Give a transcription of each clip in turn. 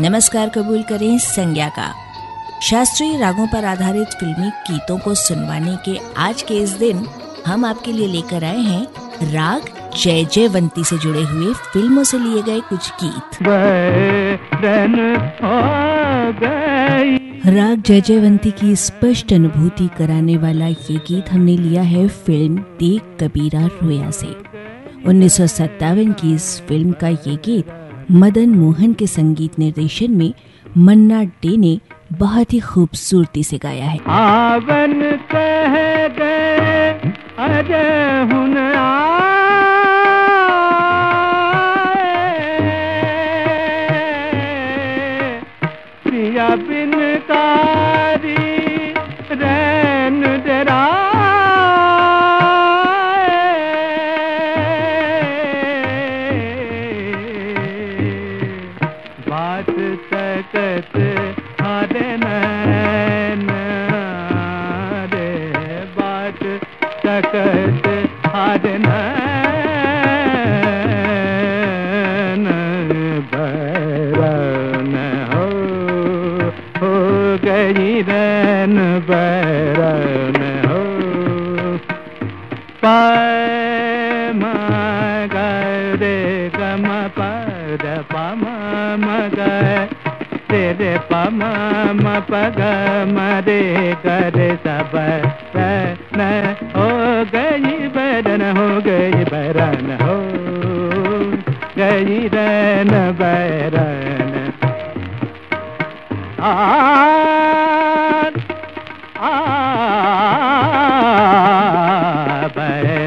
नमस्कार कबूल करें संज्ञा का। शास्त्रीय रागों पर आधारित फिल्मी गीतों को सुनवाने के आज के इस दिन हम आपके लिए लेकर आए हैं राग जय जयवंती से जुड़े हुए फ़िल्मों से लिए गए कुछ गीत। राग जय जयवंती की स्पष्ट अनुभूति कराने वाला ये गीत हमने लिया है फ़िल्म देख कबीरा रोया से। उन्नीस सौ सत्तावन की इस फ़िल्म का ये गीत मदन मोहन के संगीत निर्देशन में मन्ना डे ने बहुत ही खूबसूरती से गाया है। आवन कह गए अजय हुन प्रिया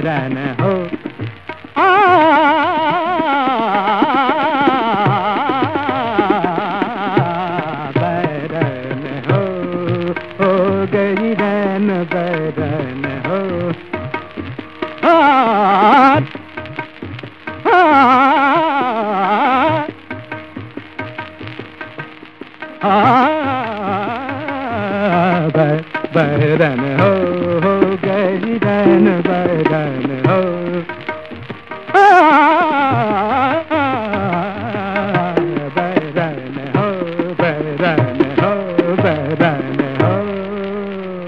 बरन हो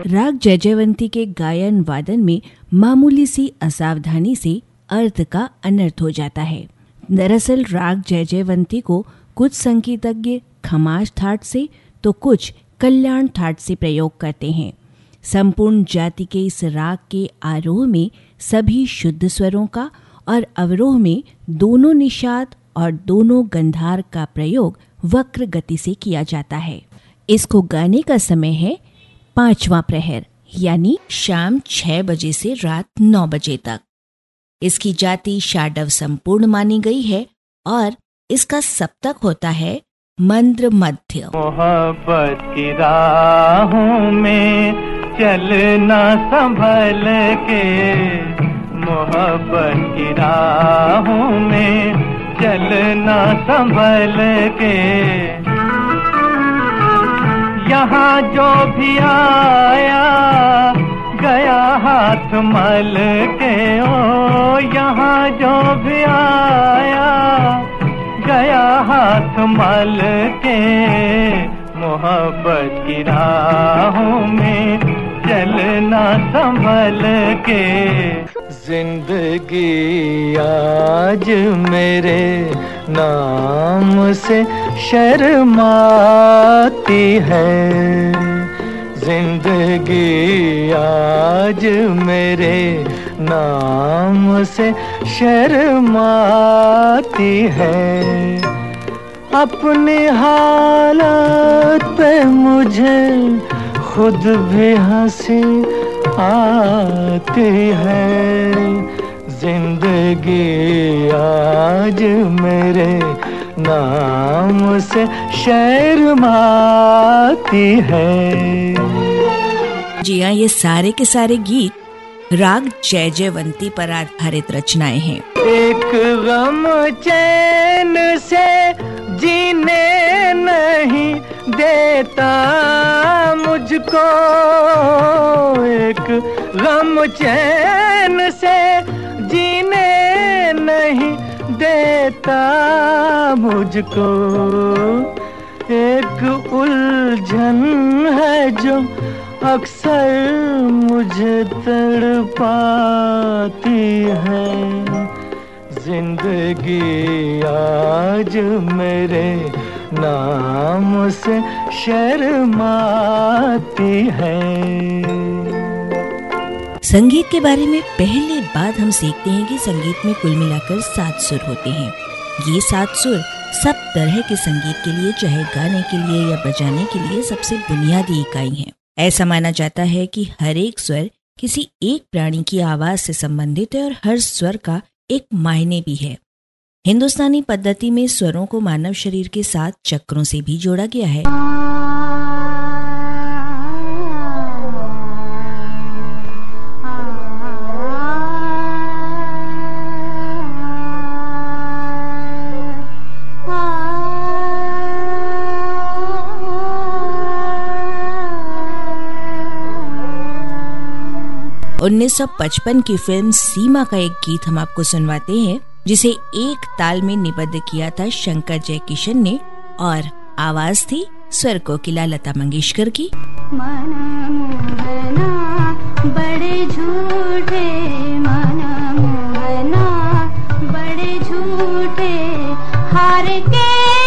राग जयजयवंती के गायन वादन में मामूली सी असावधानी से अर्थ का अनर्थ हो जाता है। दरअसल राग जयजयवंती को कुछ संगीतज्ञ खमाश ठाट से तो कुछ कल्याण ठाट से प्रयोग करते हैं। संपूर्ण जाति के इस राग के आरोह में सभी शुद्ध स्वरों का और अवरोह में दोनों निषाद और दोनों गंधार का प्रयोग वक्र गति से किया जाता है। इसको गाने का समय है पांचवा प्रहर, यानी शाम छह बजे से रात नौ बजे तक। इसकी जाति शाडव संपूर्ण मानी गई है और इसका सप्तक होता है मंद्र मध्य। मोहब्बत की राहों में चलना संभल के, मोहब्बत की राहों में चलना संभल के। यहाँ जो भी आया, गया हाथ मल के, ओ, यहाँ जो भी आया, गया हाथ मल के, मोहब्बत की राहों में चलना संभल के। ज़िंदगी आज मेरे नाम से शर्माती है। ज़िंदगी आज मेरे नाम से शर्माती है। अपनी हालत पे मुझे खुद भी हँसी आती है। ज़िंदगी आज मेरे नाम से शर्माती है। जी हाँ ये सारे के सारे गीत राग जय जयवंती पर आधारित रचनाएँ हैं। एक गम चैन से जीने नहीं देता मुझको एक गम चैन से जीने नहीं देता मुझको एक उलझन है जो अक्सर मुझे तड़पाती है। ज़िंदगी आज मेरे नाम से शर्माती है। संगीत के बारे में पहले बात हम सीखते हैं कि संगीत में कुल मिलाकर सात सुर होते हैं। ये सात सुर सब तरह के संगीत के लिए, चाहे गाने के लिए या बजाने के लिए, सबसे बुनियादी इकाई हैं। ऐसा माना जाता है कि हर एक स्वर किसी एक प्राणी की आवाज़ से संबंधित है और हर स्वर का एक मायने भी है। हिंदुस्तानी पद्धति में स्वरों को मानव शरीर के साथ चक्रों से भी जोड़ा गया है। उन्नीस सौ पचपन की फ़िल्म सीमा का एक गीत हम आपको सुनवाते हैं। जिसे एक ताल में निबद्ध किया था शंकर जय किशन ने, और आवाज़ थी स्वर कोकिला लता मंगेशकर की। बड़े झूठे माना बड़े झूठे हार के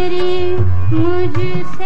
करे मुझसे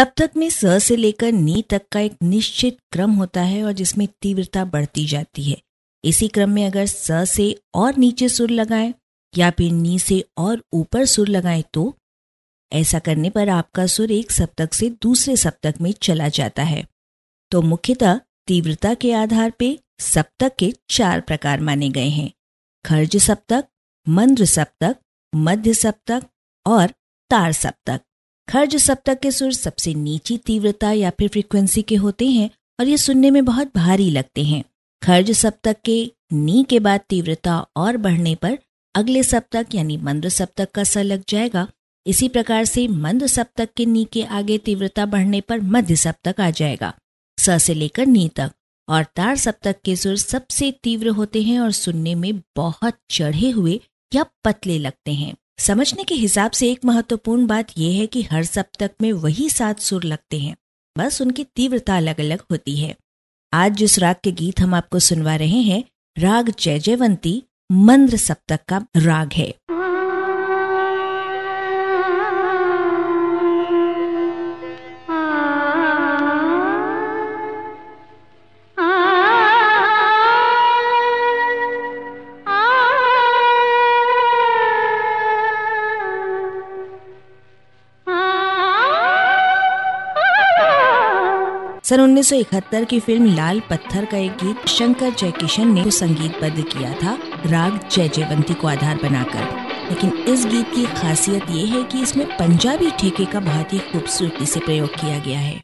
सप्तक में स से लेकर नी तक का एक निश्चित क्रम होता है और जिसमें तीव्रता बढ़ती जाती है, इसी क्रम में अगर स से और नीचे सुर लगाएँ या फिर नी से और ऊपर सुर लगाएँ तो ऐसा करने पर आपका सुर एक सप्तक से दूसरे सप्तक में चला जाता है। तो मुख्यतः तीव्रता के आधार पे सप्तक के चार प्रकार माने गए हैं। खर्ज सप्तक, मंद्र सप्तक, मध्य सप्तक और तार सप्तक। खर्ज सप्तक के सुर सबसे नीची तीव्रता या फिर फ्रीक्वेंसी के होते हैं और ये सुनने में बहुत भारी लगते हैं। खर्ज सप्तक के नी के बाद तीव्रता और बढ़ने पर अगले सप्तक यानी मंद्र सप्तक का स लग जाएगा। इसी प्रकार से मंद सप्तक के नी के आगे तीव्रता बढ़ने पर मध्य सप्तक आ जाएगा। स से लेकर नी तक और तार सप्तक के सुर सबसे तीव्र होते हैं और सुनने में बहुत चढ़े हुए या पतले लगते हैं। समझने के हिसाब से एक महत्वपूर्ण बात यह है कि हर सप्तक में वही सात सुर लगते हैं। बस उनकी तीव्रता अलग अलग होती है। आज जिस राग के गीत हम आपको सुनवा रहे हैं, राग जय जयवंती, मंद्र सप्तक का राग है। सन 1971 की फ़िल्म लाल पत्थर का एक गीत शंकर जयकिशन ने संगीतबद्ध किया था, राग जय जयवंती को आधार बनाकर। लेकिन इस गीत की खासियत ये है कि इसमें पंजाबी ठेके का बहुत ही खूबसूरती से प्रयोग किया गया है।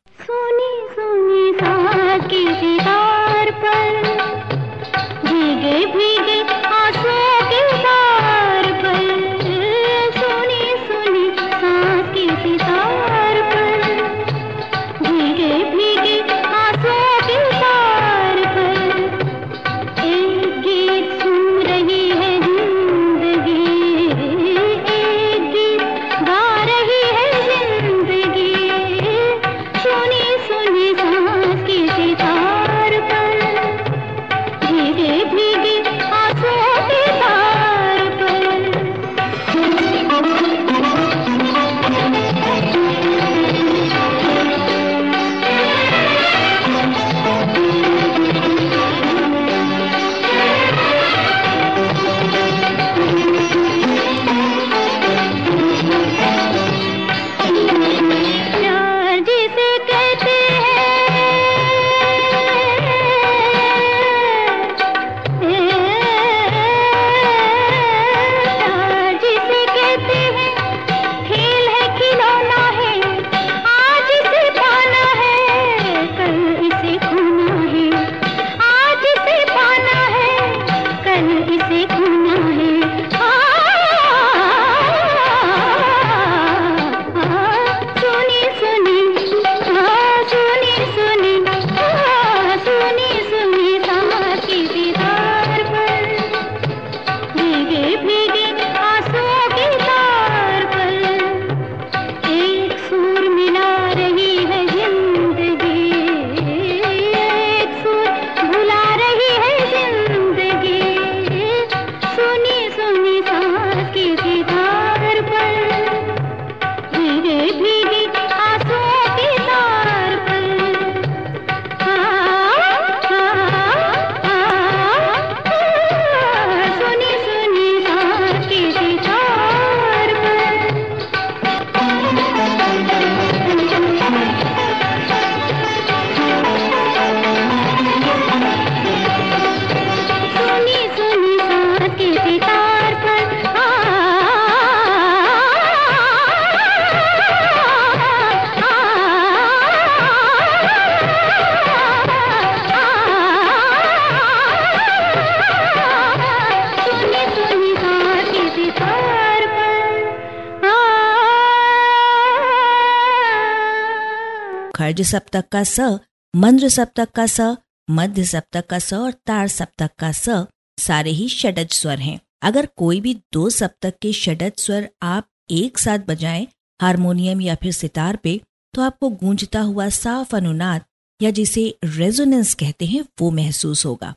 खर्ज सप्तक का स मंद्र सप्तक का स मध्य सप्तक का स और तार सप्तक का स सारे ही षडज स्वर हैं। अगर कोई भी दो सप्तक के षडज स्वर आप एक साथ बजाएँ, हारमोनियम या फिर सितार पे तो आपको गूंजता हुआ साफ़ अनुनाद या जिसे रेजोनेंस कहते हैं, वो महसूस होगा।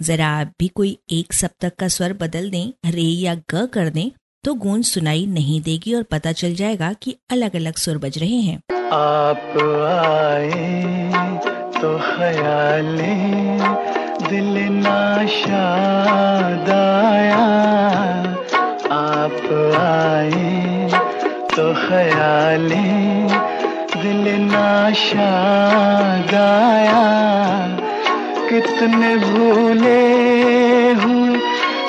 जरा आप भी कोई एक सप्तक का स्वर बदल दें, रे या ग कर दें तो गूंज सुनाई नहीं देगी और पता चल जाएगा कि अलग अलग सुर बज रहे हैं। आप आए तो ख्याले, दिल ना शाद आया। आप आए तो ख्याली, दिल नाशाद कितने भूले हूँ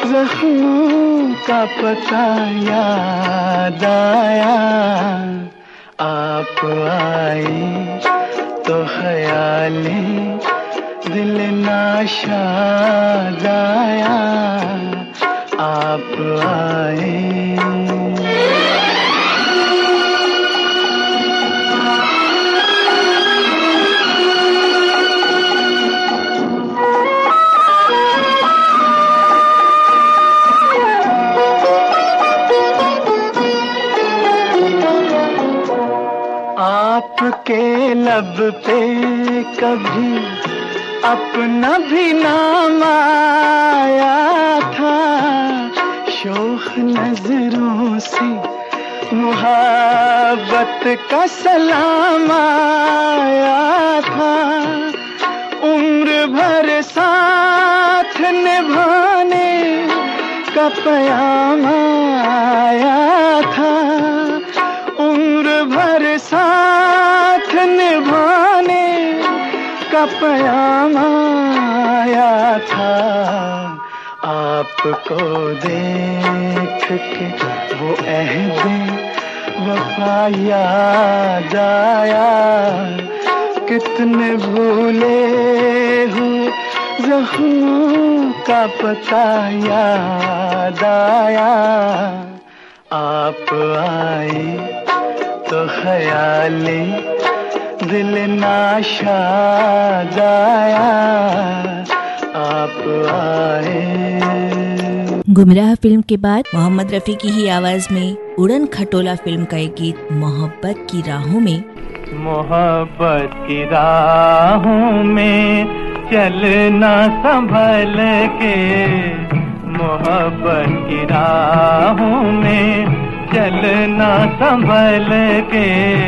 जख्मों का पता याद आया। आप आई तो ख्याली दिल नाशा जाया आप आए आपके लब पे कभी अपना भी नाम आया था। शोख नज़रों से मुहब्बत का सलाम आया था। उम्र भर साथ निभाने का पयाम आया था। भर साथ निभाने का पयाम आया था। आपको देख के वो अहद वफा याद आया। कितने भूले हुए जख्मों का पता याद आया। आप आए तो ख्याली दिल नाशाद आया आप आए। गुमराह फ़िल्म के बाद मोहम्मद रफी की ही आवाज़ में उड़न खटोला फ़िल्म का एक गीत मोहब्बत की राहों में। मोहब्बत की राहों में चलना संभल के मोहब्बत की राहों में चलना संभल के।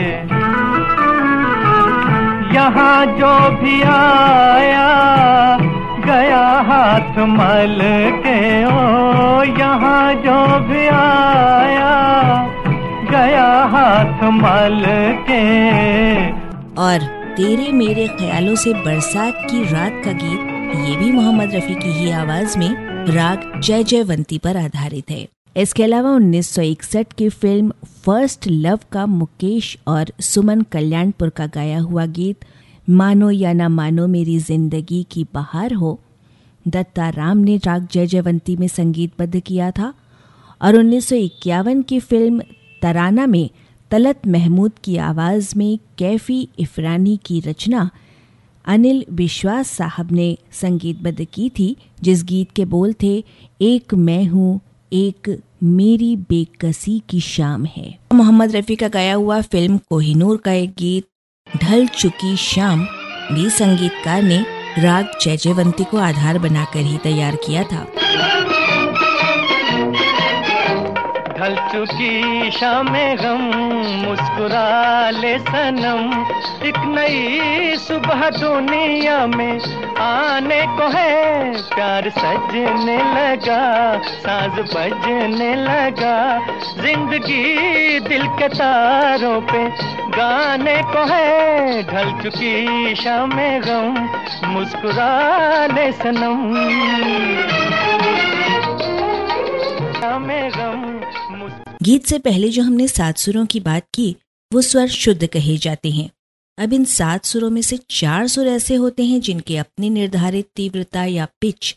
यहाँ जो भी आया, गया हाथ मल के। ओ, यहाँ जो भी आया, गया हाथ मल के। और तेरे मेरे ख्यालों से बरसात की रात का गीत, ये भी मोहम्मद रफी की ही आवाज़ में राग जय जयवंती पर आधारित है। इसके अलावा 1961 की फ़िल्म फ़र्स्ट लव का मुकेश और सुमन कल्याणपुर का गाया हुआ गीत, मानो या ना मानो मेरी ज़िंदगी की बहार हो। दत्ता राम ने राग जय जयवंती में संगीतबद्ध किया था और 1951 की फ़िल्म तराना में तलत महमूद की आवाज़ में कैफी इफरानी की रचना अनिल विश्वास साहब ने संगीतबद्ध की थी, जिस गीत के बोल थे, एक मैं हूँ एक मेरी बेकसी की शाम है। मोहम्मद रफ़ी का गाया हुआ फ़िल्म कोहिनूर का एक गीत, ढल चुकी शाम, भी संगीतकार ने राग जयजयवंती को आधार बनाकर ही तैयार किया था। ढल चुकी शाम गम मुस्कुरा ले सनम। एक नई सुबह दुनिया में आने को है, प्यार सजने लगा, साज बजने लगा। ज़िंदगी दिल के तारों पे गाने को है, ढल चुकी शाम गम मुस्कुरा ले सनम। गीत से पहले जो हमने सात सुरों की बात की, वो स्वर शुद्ध कहे जाते हैं। अब इन सात सुरों में से चार सुर ऐसे होते हैं जिनके अपने निर्धारित तीव्रता या पिच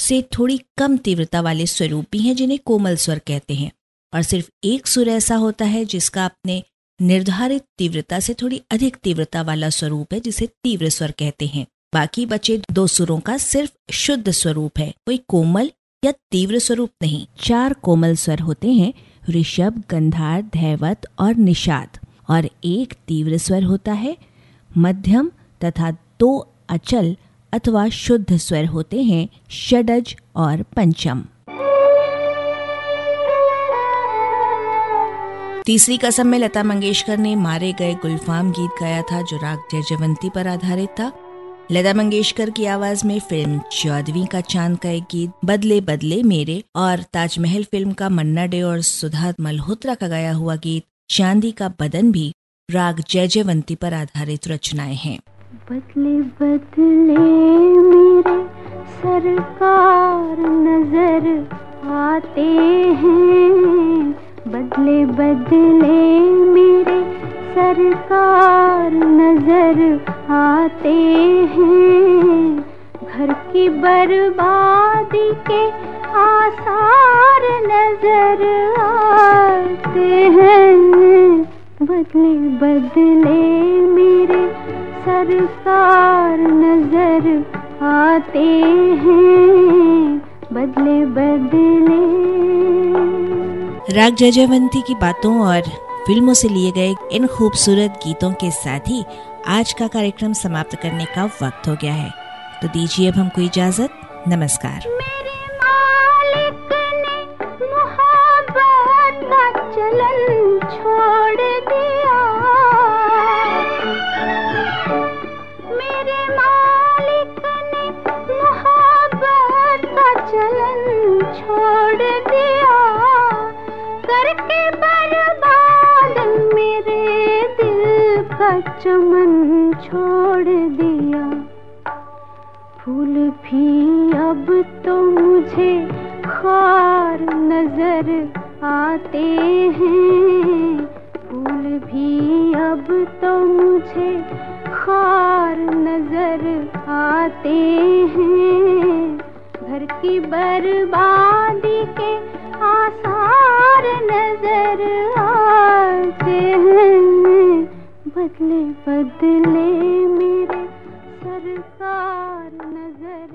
से थोड़ी कम तीव्रता वाले स्वरूप भी हैं जिन्हें कोमल स्वर कहते हैं। और सिर्फ़ एक सुर ऐसा होता है जिसका अपने निर्धारित तीव्रता से थोड़ी अधिक तीव्रता वाला स्वरूप है, जिसे तीव्र स्वर कहते हैं। बाकी बचे दो सुरों का सिर्फ़ शुद्ध स्वरूप है, कोई कोमल या तीव्र स्वरूप नहीं। चार कोमल स्वर होते हैं ऋषभ, गंधार, धैवत और निषाद। और एक तीव्र स्वर होता है, मध्यम तथा दो अचल अथवा शुद्ध स्वर होते हैं, षडज और पंचम। तीसरी कसम में लता मंगेशकर ने मारे गए गुलफाम गीत गाया था, जो राग जयजवंती पर आधारित था। लता मंगेशकर की आवाज़ में फ़िल्म चौदहवीं का चाँद का एक गीत, बदले बदले मेरे और ताजमहल फ़िल्म का मन्ना डे और सुधा मल्होत्रा का गाया हुआ गीत, चांदी का बदन भी राग जय जयवंती पर आधारित रचनाएँ हैं। बदले बदले मेरे सरकार नज़र आते हैं। बदले बदले मेरे सरकार नज़र आते हैं। घर की बर्बादी के आसार नज़र आते हैं। बदले बदले मेरे सरकार नज़र आते हैं। बदले बदले। राग जय जयवंती की बातों और फ़िल्मों से लिए गए इन खूबसूरत गीतों के साथ ही आज का कार्यक्रम समाप्त करने का वक्त हो गया है। तो दीजिए अब हमको इजाज़त। नमस्कार। छोड़ दिया। करके बर्बाद मेरे दिल का चमन छोड़ दिया। फूल भी अब तो मुझे खार नज़र आते हैं। फूल भी अब तो मुझे खार नज़र आते हैं। घर की बर्बादी के आसार नज़र आते हैं। बदले बदले मेरे सरकार नज़र